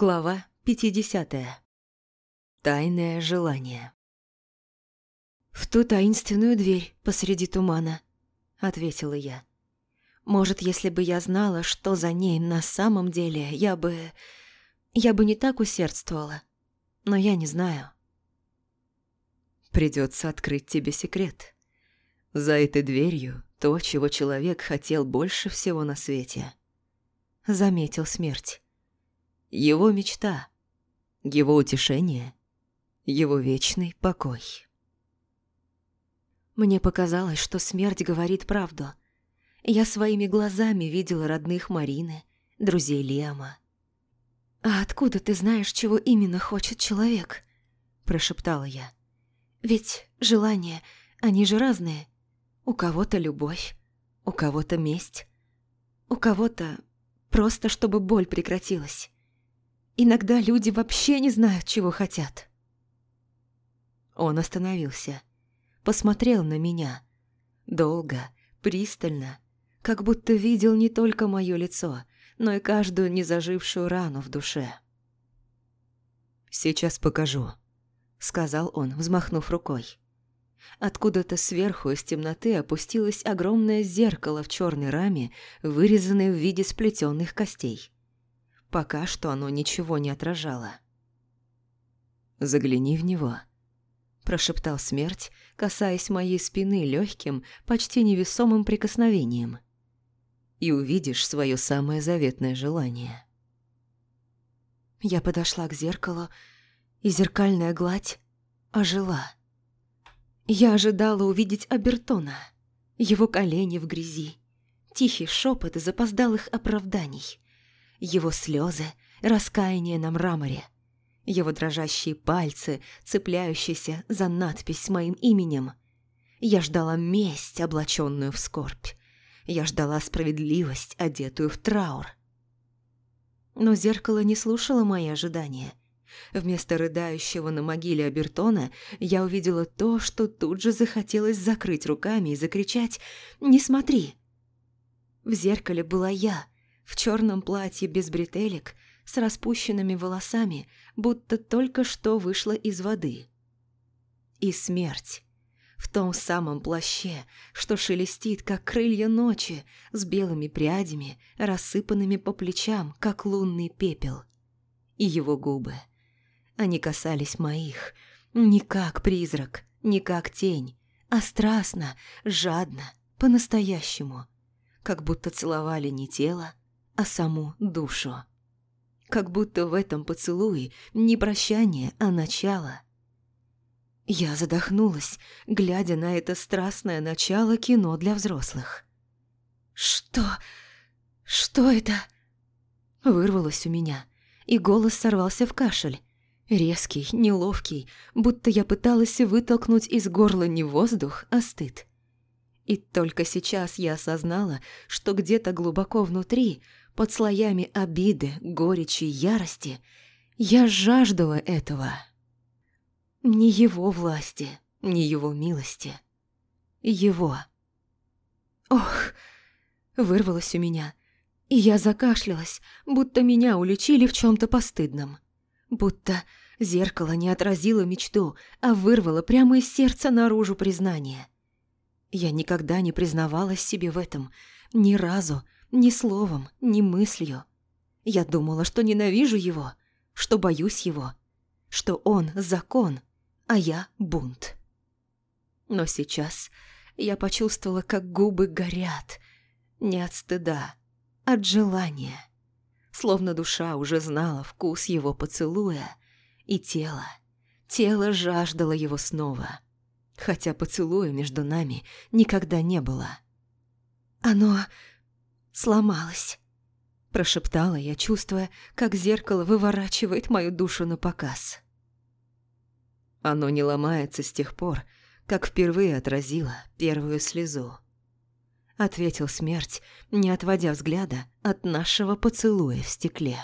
Глава 50. Тайное желание. «В ту таинственную дверь посреди тумана», — ответила я. «Может, если бы я знала, что за ней на самом деле, я бы... я бы не так усердствовала. Но я не знаю». Придется открыть тебе секрет. За этой дверью то, чего человек хотел больше всего на свете. Заметил смерть. Его мечта, его утешение, его вечный покой. Мне показалось, что смерть говорит правду. Я своими глазами видела родных Марины, друзей Лема. «А откуда ты знаешь, чего именно хочет человек?» – прошептала я. «Ведь желания, они же разные. У кого-то любовь, у кого-то месть, у кого-то просто чтобы боль прекратилась. Иногда люди вообще не знают, чего хотят. Он остановился, посмотрел на меня. Долго, пристально, как будто видел не только мое лицо, но и каждую незажившую рану в душе. «Сейчас покажу», — сказал он, взмахнув рукой. Откуда-то сверху из темноты опустилось огромное зеркало в черной раме, вырезанное в виде сплетенных костей. Пока что оно ничего не отражало. «Загляни в него», – прошептал смерть, касаясь моей спины легким, почти невесомым прикосновением. «И увидишь свое самое заветное желание». Я подошла к зеркалу, и зеркальная гладь ожила. Я ожидала увидеть Абертона, его колени в грязи, тихий шепот запоздалых оправданий – его слезы, раскаяние на мраморе, его дрожащие пальцы, цепляющиеся за надпись с моим именем. Я ждала месть, облаченную в скорбь. Я ждала справедливость, одетую в траур. Но зеркало не слушало мои ожидания. Вместо рыдающего на могиле Абертона я увидела то, что тут же захотелось закрыть руками и закричать «Не смотри!». В зеркале была я, в черном платье без бретелек, с распущенными волосами, будто только что вышла из воды. И смерть. В том самом плаще, что шелестит, как крылья ночи, с белыми прядями, рассыпанными по плечам, как лунный пепел. И его губы. Они касались моих, не как призрак, не как тень, а страстно, жадно, по-настоящему, как будто целовали не тело, а саму душу. Как будто в этом поцелуе не прощание, а начало. Я задохнулась, глядя на это страстное начало кино для взрослых. «Что? Что это?» Вырвалось у меня, и голос сорвался в кашель. Резкий, неловкий, будто я пыталась вытолкнуть из горла не воздух, а стыд. И только сейчас я осознала, что где-то глубоко внутри под слоями обиды, горечи, ярости, я жаждала этого. Не его власти, не его милости. Его. Ох, вырвалось у меня, и я закашлялась, будто меня уличили в чем то постыдном. Будто зеркало не отразило мечту, а вырвало прямо из сердца наружу признание. Я никогда не признавалась себе в этом, ни разу, ни словом, ни мыслью. Я думала, что ненавижу его, что боюсь его, что он – закон, а я – бунт. Но сейчас я почувствовала, как губы горят, не от стыда, от желания. Словно душа уже знала вкус его поцелуя, и тело, тело жаждало его снова, хотя поцелуя между нами никогда не было. Оно сломалась», – прошептала я, чувствуя, как зеркало выворачивает мою душу на показ. Оно не ломается с тех пор, как впервые отразило первую слезу. Ответил смерть, не отводя взгляда от нашего поцелуя в стекле.